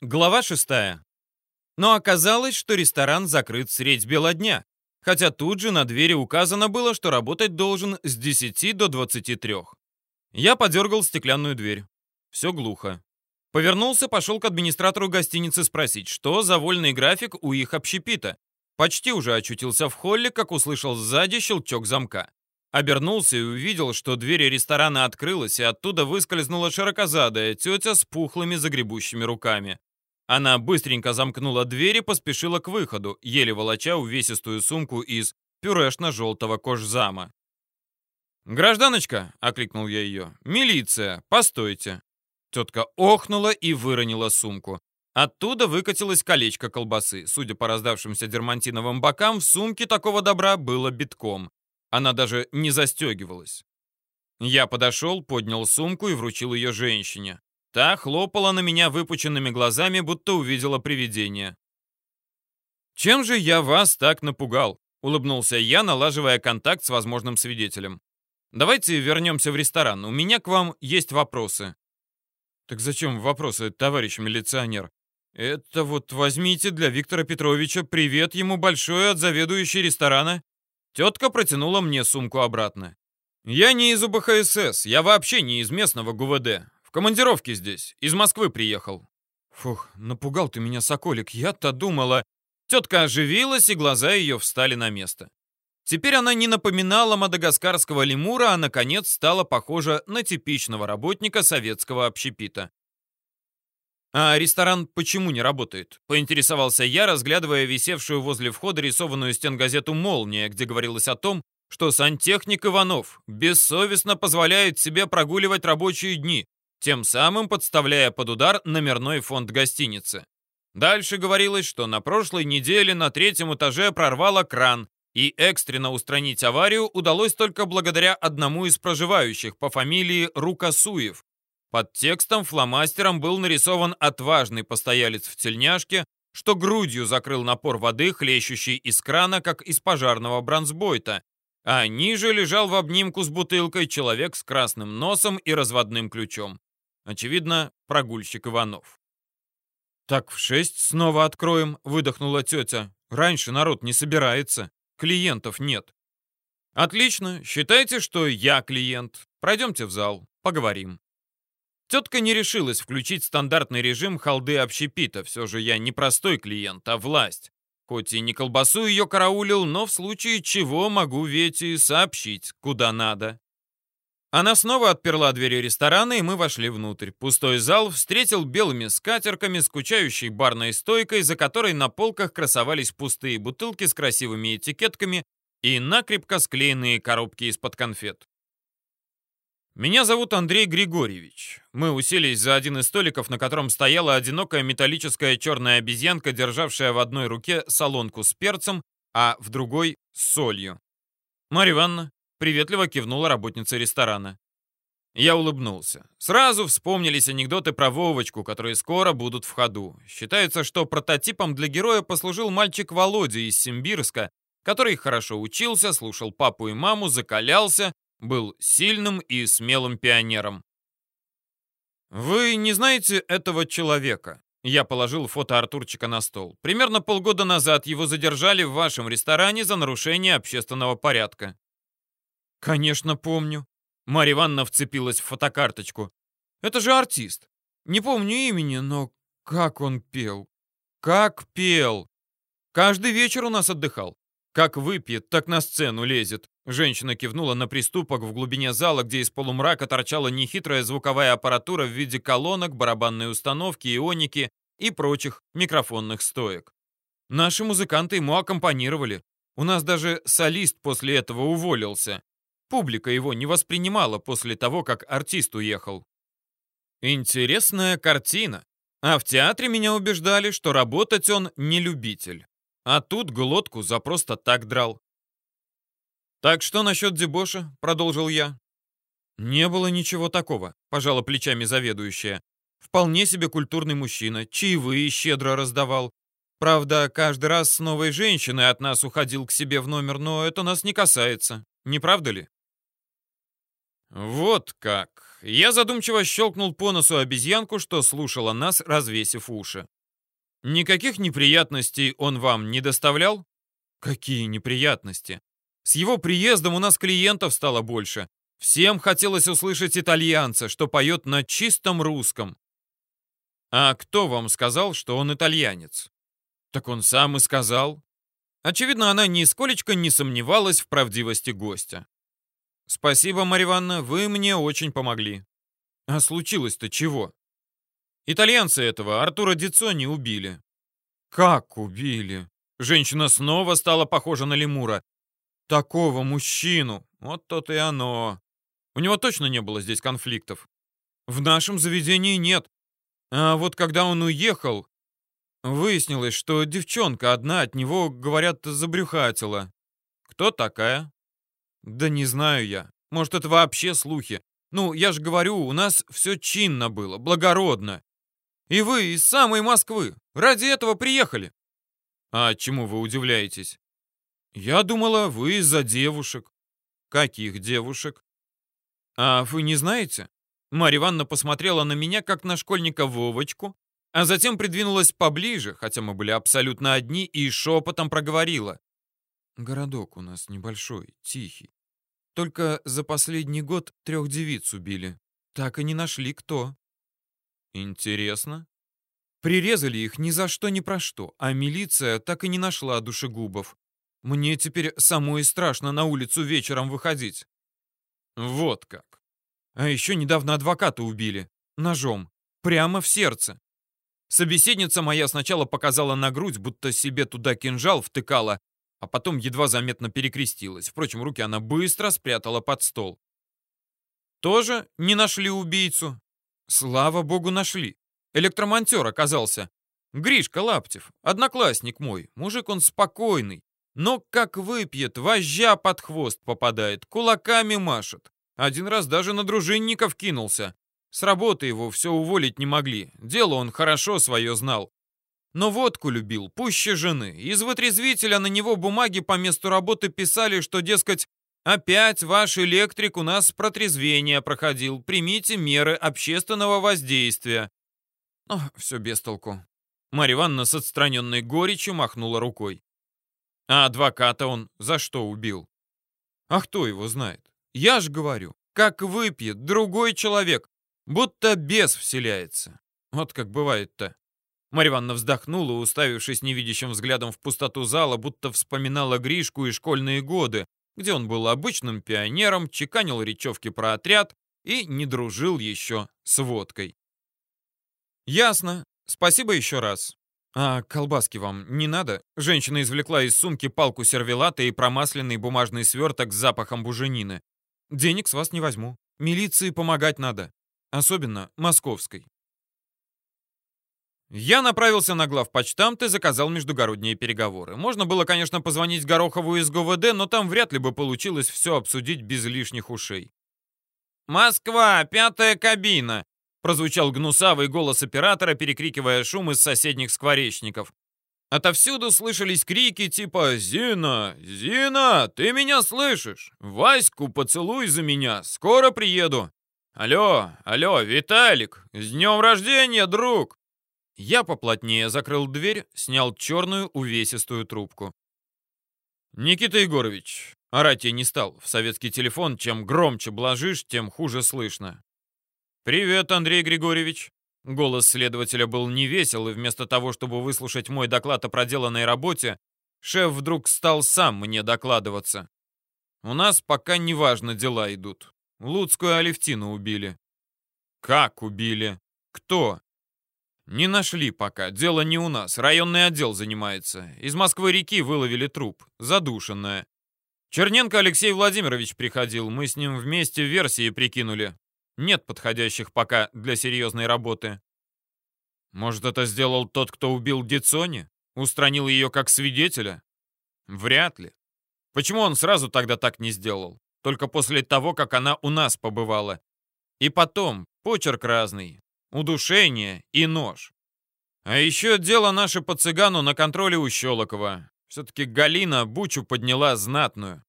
Глава шестая. Но оказалось, что ресторан закрыт средь бела дня, хотя тут же на двери указано было, что работать должен с 10 до 23. Я подергал стеклянную дверь. Все глухо. Повернулся, пошел к администратору гостиницы спросить, что за вольный график у их общепита. Почти уже очутился в холле, как услышал сзади щелчок замка. Обернулся и увидел, что дверь ресторана открылась, и оттуда выскользнула широкозадая тетя с пухлыми загребущими руками. Она быстренько замкнула дверь и поспешила к выходу, еле волоча увесистую сумку из пюрешно-желтого кожзама. «Гражданочка!» — окликнул я ее. «Милиция! Постойте!» Тетка охнула и выронила сумку. Оттуда выкатилось колечко колбасы. Судя по раздавшимся дермантиновым бокам, в сумке такого добра было битком. Она даже не застегивалась. Я подошел, поднял сумку и вручил ее женщине. Та хлопала на меня выпученными глазами, будто увидела привидение. «Чем же я вас так напугал?» — улыбнулся я, налаживая контакт с возможным свидетелем. «Давайте вернемся в ресторан. У меня к вам есть вопросы». «Так зачем вопросы, товарищ милиционер?» «Это вот возьмите для Виктора Петровича привет ему большой от заведующей ресторана». Тетка протянула мне сумку обратно. «Я не из УБХСС, я вообще не из местного ГУВД. В командировке здесь. Из Москвы приехал. Фух, напугал ты меня, Соколик. Я-то думала... Тетка оживилась, и глаза ее встали на место. Теперь она не напоминала мадагаскарского лемура, а, наконец, стала похожа на типичного работника советского общепита. «А ресторан почему не работает?» — поинтересовался я, разглядывая висевшую возле входа рисованную стенгазету «Молния», где говорилось о том, что сантехник Иванов бессовестно позволяет себе прогуливать рабочие дни, тем самым подставляя под удар номерной фонд гостиницы. Дальше говорилось, что на прошлой неделе на третьем этаже прорвало кран, и экстренно устранить аварию удалось только благодаря одному из проживающих по фамилии Рукосуев. Под текстом фломастером был нарисован отважный постоялец в тельняшке, что грудью закрыл напор воды, хлещущий из крана, как из пожарного бронзбойта, а ниже лежал в обнимку с бутылкой человек с красным носом и разводным ключом. Очевидно, прогульщик Иванов. «Так в шесть снова откроем», — выдохнула тетя. «Раньше народ не собирается. Клиентов нет». «Отлично. Считайте, что я клиент. Пройдемте в зал. Поговорим». Тетка не решилась включить стандартный режим халды общепита. Все же я не простой клиент, а власть. Хоть и не колбасу ее караулил, но в случае чего могу Вете сообщить, куда надо. Она снова отперла двери ресторана, и мы вошли внутрь. Пустой зал встретил белыми скатерками, скучающей барной стойкой, за которой на полках красовались пустые бутылки с красивыми этикетками и накрепко склеенные коробки из-под конфет. «Меня зовут Андрей Григорьевич. Мы уселись за один из столиков, на котором стояла одинокая металлическая черная обезьянка, державшая в одной руке солонку с перцем, а в другой — с солью. Марья Ивановна, Приветливо кивнула работница ресторана. Я улыбнулся. Сразу вспомнились анекдоты про Вовочку, которые скоро будут в ходу. Считается, что прототипом для героя послужил мальчик Володя из Симбирска, который хорошо учился, слушал папу и маму, закалялся, был сильным и смелым пионером. «Вы не знаете этого человека?» Я положил фото Артурчика на стол. Примерно полгода назад его задержали в вашем ресторане за нарушение общественного порядка. «Конечно, помню». Марья Ивановна вцепилась в фотокарточку. «Это же артист. Не помню имени, но как он пел. Как пел. Каждый вечер у нас отдыхал. Как выпьет, так на сцену лезет». Женщина кивнула на приступок в глубине зала, где из полумрака торчала нехитрая звуковая аппаратура в виде колонок, барабанной установки, ионики и прочих микрофонных стоек. Наши музыканты ему аккомпанировали. У нас даже солист после этого уволился. Публика его не воспринимала после того, как артист уехал. Интересная картина. А в театре меня убеждали, что работать он не любитель. А тут глотку за просто так драл. «Так что насчет дебоша?» — продолжил я. «Не было ничего такого», — пожала плечами заведующая. «Вполне себе культурный мужчина, чаевые щедро раздавал. Правда, каждый раз с новой женщиной от нас уходил к себе в номер, но это нас не касается. Не правда ли?» «Вот как!» я задумчиво щелкнул по носу обезьянку, что слушала нас, развесив уши. Никаких неприятностей он вам не доставлял? Какие неприятности? С его приездом у нас клиентов стало больше. Всем хотелось услышать итальянца, что поет на чистом русском. А кто вам сказал, что он итальянец? Так он сам и сказал. Очевидно, она нисколечко не сомневалась в правдивости гостя. «Спасибо, Марья Ивановна, вы мне очень помогли». «А случилось-то чего?» «Итальянцы этого, Артура Дицони, убили». «Как убили?» Женщина снова стала похожа на лемура. «Такого мужчину! Вот то-то и оно!» У него точно не было здесь конфликтов. В нашем заведении нет. А вот когда он уехал, выяснилось, что девчонка одна от него, говорят, забрюхатила. Кто такая? Да не знаю я. Может, это вообще слухи. Ну, я же говорю, у нас все чинно было, благородно. И вы из самой Москвы. Ради этого приехали. А чему вы удивляетесь? Я думала, вы из-за девушек. Каких девушек? А вы не знаете? Марья Ивановна посмотрела на меня, как на школьника Вовочку, а затем придвинулась поближе, хотя мы были абсолютно одни, и шепотом проговорила. Городок у нас небольшой, тихий. Только за последний год трех девиц убили. Так и не нашли кто. Интересно. Прирезали их ни за что ни про что, а милиция так и не нашла душегубов. Мне теперь самой страшно на улицу вечером выходить. Вот как. А еще недавно адвоката убили. Ножом. Прямо в сердце. Собеседница моя сначала показала на грудь, будто себе туда кинжал втыкала, а потом едва заметно перекрестилась. Впрочем, руки она быстро спрятала под стол. Тоже не нашли убийцу? Слава богу, нашли. Электромонтер оказался. Гришка Лаптев, одноклассник мой. Мужик он спокойный. Но как выпьет, вожжа под хвост попадает, кулаками машет. Один раз даже на дружинников кинулся. С работы его все уволить не могли. Дело он хорошо свое знал. Но водку любил, пуще жены. Из вытрезвителя на него бумаги по месту работы писали, что, дескать, «Опять ваш электрик у нас протрезвение проходил. Примите меры общественного воздействия». О, все без толку. Марья Ивановна с отстраненной горечью махнула рукой. А адвоката он за что убил? А кто его знает? Я ж говорю, как выпьет другой человек, будто бес вселяется. Вот как бывает-то. Марья Ивановна вздохнула, уставившись невидящим взглядом в пустоту зала, будто вспоминала Гришку и школьные годы, где он был обычным пионером, чеканил речевки про отряд и не дружил еще с водкой. «Ясно. Спасибо еще раз. А колбаски вам не надо?» Женщина извлекла из сумки палку сервелата и промасленный бумажный сверток с запахом буженины. «Денег с вас не возьму. Милиции помогать надо. Особенно московской». Я направился на главпочтамт и заказал междугородние переговоры. Можно было, конечно, позвонить Горохову из ГУВД, но там вряд ли бы получилось все обсудить без лишних ушей. «Москва, пятая кабина!» прозвучал гнусавый голос оператора, перекрикивая шум из соседних скворечников. Отовсюду слышались крики типа «Зина! Зина! Ты меня слышишь? Ваську поцелуй за меня! Скоро приеду!» «Алло! Алло! Виталик! С днем рождения, друг!» Я поплотнее закрыл дверь, снял черную увесистую трубку. «Никита Егорович, орать я не стал. В советский телефон чем громче блажишь, тем хуже слышно». «Привет, Андрей Григорьевич». Голос следователя был невесел, и вместо того, чтобы выслушать мой доклад о проделанной работе, шеф вдруг стал сам мне докладываться. «У нас пока неважно дела идут. Луцкую Алевтину убили». «Как убили? Кто?» «Не нашли пока. Дело не у нас. Районный отдел занимается. Из Москвы-реки выловили труп. Задушенная. Черненко Алексей Владимирович приходил. Мы с ним вместе версии прикинули. Нет подходящих пока для серьезной работы». «Может, это сделал тот, кто убил Дицони? Устранил ее как свидетеля?» «Вряд ли. Почему он сразу тогда так не сделал? Только после того, как она у нас побывала. И потом, почерк разный удушение и нож. А еще дело наше по цыгану на контроле у Щелокова. Все-таки Галина бучу подняла знатную.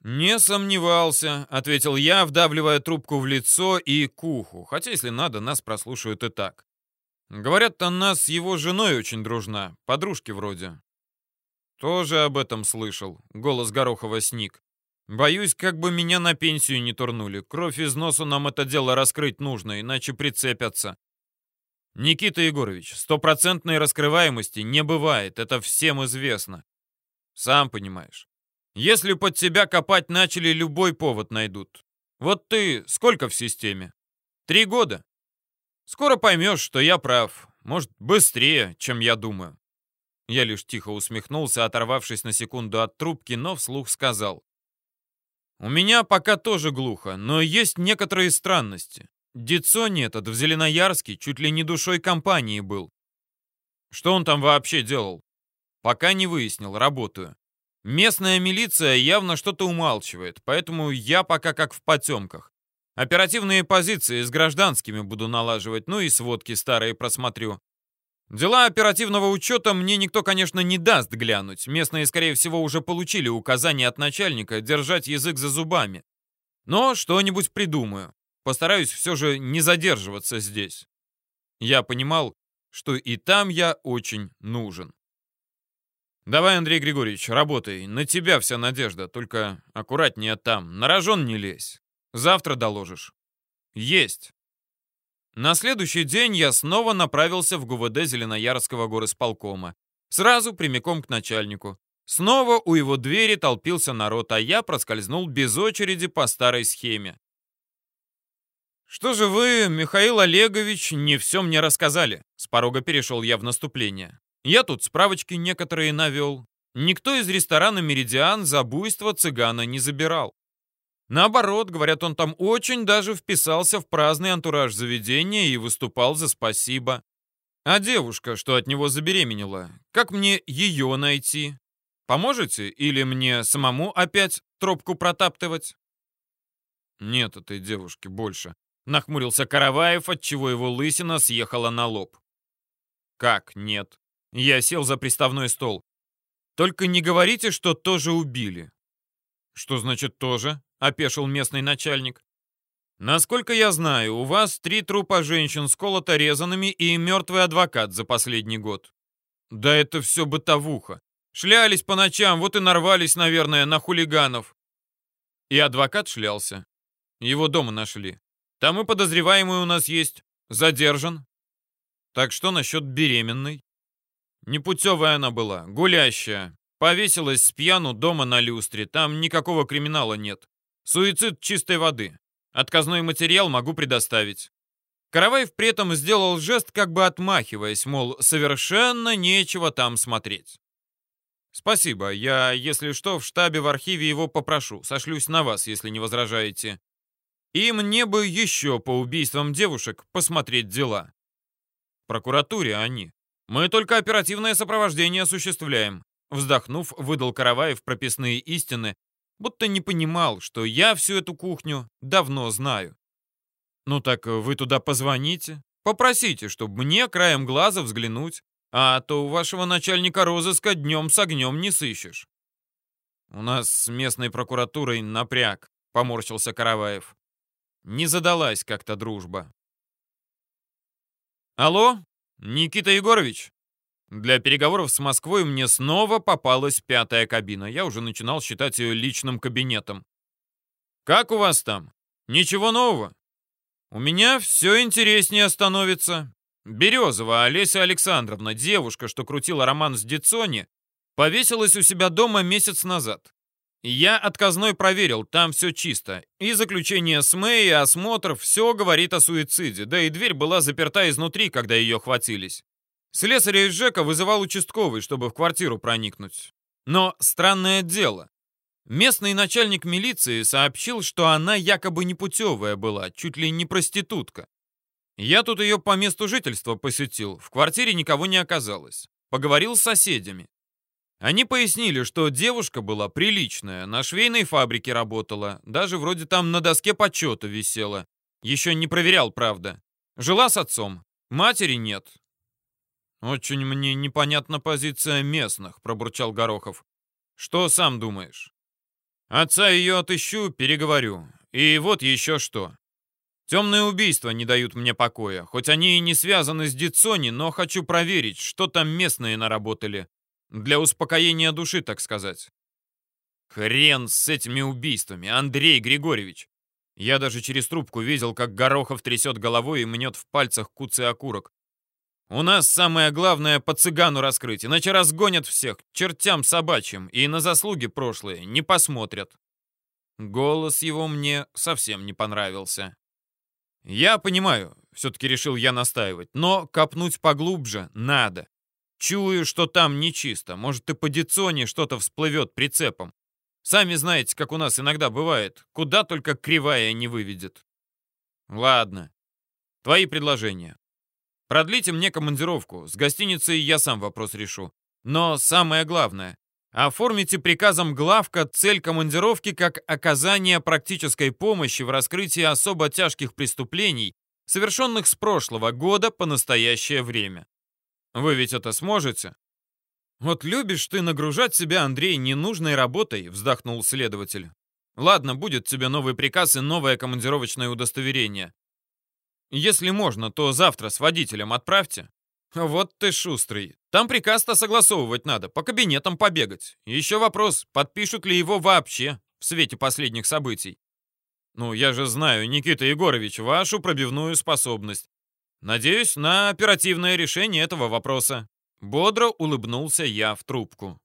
«Не сомневался», — ответил я, вдавливая трубку в лицо и к уху, хотя, если надо, нас прослушают и так. Говорят, она с его женой очень дружна, подружки вроде. Тоже об этом слышал, голос Горохова сник. Боюсь, как бы меня на пенсию не турнули. Кровь из носу нам это дело раскрыть нужно, иначе прицепятся. Никита Егорович, стопроцентной раскрываемости не бывает, это всем известно. Сам понимаешь. Если под тебя копать начали, любой повод найдут. Вот ты сколько в системе? Три года? Скоро поймешь, что я прав. Может, быстрее, чем я думаю. Я лишь тихо усмехнулся, оторвавшись на секунду от трубки, но вслух сказал. У меня пока тоже глухо, но есть некоторые странности. Дицони этот в Зеленоярске чуть ли не душой компании был. Что он там вообще делал? Пока не выяснил, работаю. Местная милиция явно что-то умалчивает, поэтому я пока как в потемках. Оперативные позиции с гражданскими буду налаживать, ну и сводки старые просмотрю. Дела оперативного учета мне никто, конечно, не даст глянуть. Местные, скорее всего, уже получили указание от начальника держать язык за зубами. Но что-нибудь придумаю. Постараюсь все же не задерживаться здесь. Я понимал, что и там я очень нужен. Давай, Андрей Григорьевич, работай. На тебя вся надежда, только аккуратнее там. На рожон не лезь. Завтра доложишь. Есть. На следующий день я снова направился в ГУВД Зеленоярского горосполкома. Сразу прямиком к начальнику. Снова у его двери толпился народ, а я проскользнул без очереди по старой схеме. «Что же вы, Михаил Олегович, не все мне рассказали?» С порога перешел я в наступление. «Я тут справочки некоторые навел. Никто из ресторана «Меридиан» за буйство цыгана не забирал. Наоборот, говорят, он там очень даже вписался в праздный антураж заведения и выступал за спасибо. А девушка, что от него забеременела, как мне ее найти? Поможете или мне самому опять тропку протаптывать? Нет этой девушки больше. Нахмурился Караваев, отчего его лысина съехала на лоб. Как нет? Я сел за приставной стол. Только не говорите, что тоже убили. Что значит тоже? — опешил местный начальник. «Насколько я знаю, у вас три трупа женщин с колото-резанными и мертвый адвокат за последний год». «Да это все бытовуха. Шлялись по ночам, вот и нарвались, наверное, на хулиганов». И адвокат шлялся. Его дома нашли. Там и подозреваемый у нас есть. Задержан. Так что насчет беременной? Непутевая она была, гулящая. Повесилась с пьяну дома на люстре. Там никакого криминала нет. Суицид чистой воды. Отказной материал могу предоставить. Караваев при этом сделал жест, как бы отмахиваясь, мол, совершенно нечего там смотреть. «Спасибо. Я, если что, в штабе в архиве его попрошу. Сошлюсь на вас, если не возражаете. И мне бы еще по убийствам девушек посмотреть дела. Прокуратуре они. Мы только оперативное сопровождение осуществляем». Вздохнув, выдал Караваев прописные истины, будто не понимал, что я всю эту кухню давно знаю. «Ну так вы туда позвоните, попросите, чтобы мне краем глаза взглянуть, а то у вашего начальника розыска днем с огнем не сыщешь». «У нас с местной прокуратурой напряг», — поморщился Караваев. «Не задалась как-то дружба». «Алло, Никита Егорович?» Для переговоров с Москвой мне снова попалась пятая кабина. Я уже начинал считать ее личным кабинетом. «Как у вас там? Ничего нового?» «У меня все интереснее становится. Березова Олеся Александровна, девушка, что крутила роман с Дицони, повесилась у себя дома месяц назад. Я отказной проверил, там все чисто. И заключение СМЭ, и осмотр, все говорит о суициде. Да и дверь была заперта изнутри, когда ее хватились. Слесаря из ЖЭКа вызывал участковый, чтобы в квартиру проникнуть. Но странное дело. Местный начальник милиции сообщил, что она якобы непутевая была, чуть ли не проститутка. Я тут ее по месту жительства посетил, в квартире никого не оказалось. Поговорил с соседями. Они пояснили, что девушка была приличная, на швейной фабрике работала, даже вроде там на доске почета висела. Еще не проверял, правда. Жила с отцом, матери нет, «Очень мне непонятна позиция местных», — пробурчал Горохов. «Что сам думаешь?» Отца ее отыщу, переговорю. И вот еще что. Темные убийства не дают мне покоя. Хоть они и не связаны с Дицони, но хочу проверить, что там местные наработали. Для успокоения души, так сказать. Хрен с этими убийствами, Андрей Григорьевич. Я даже через трубку видел, как Горохов трясет головой и мнет в пальцах куцый окурок. У нас самое главное по цыгану раскрыть, иначе разгонят всех, чертям собачьим, и на заслуги прошлые не посмотрят. Голос его мне совсем не понравился. Я понимаю, все-таки решил я настаивать, но копнуть поглубже надо. Чую, что там нечисто, может и по дицоне что-то всплывет прицепом. Сами знаете, как у нас иногда бывает, куда только кривая не выведет. Ладно, твои предложения. Продлите мне командировку. С гостиницей я сам вопрос решу. Но самое главное, оформите приказом главка цель командировки как оказание практической помощи в раскрытии особо тяжких преступлений, совершенных с прошлого года по настоящее время. Вы ведь это сможете? Вот любишь ты нагружать себя, Андрей, ненужной работой, вздохнул следователь. Ладно, будет тебе новый приказ и новое командировочное удостоверение. Если можно, то завтра с водителем отправьте. Вот ты шустрый. Там приказ-то согласовывать надо, по кабинетам побегать. Еще вопрос, подпишут ли его вообще в свете последних событий. Ну, я же знаю, Никита Егорович, вашу пробивную способность. Надеюсь на оперативное решение этого вопроса. Бодро улыбнулся я в трубку.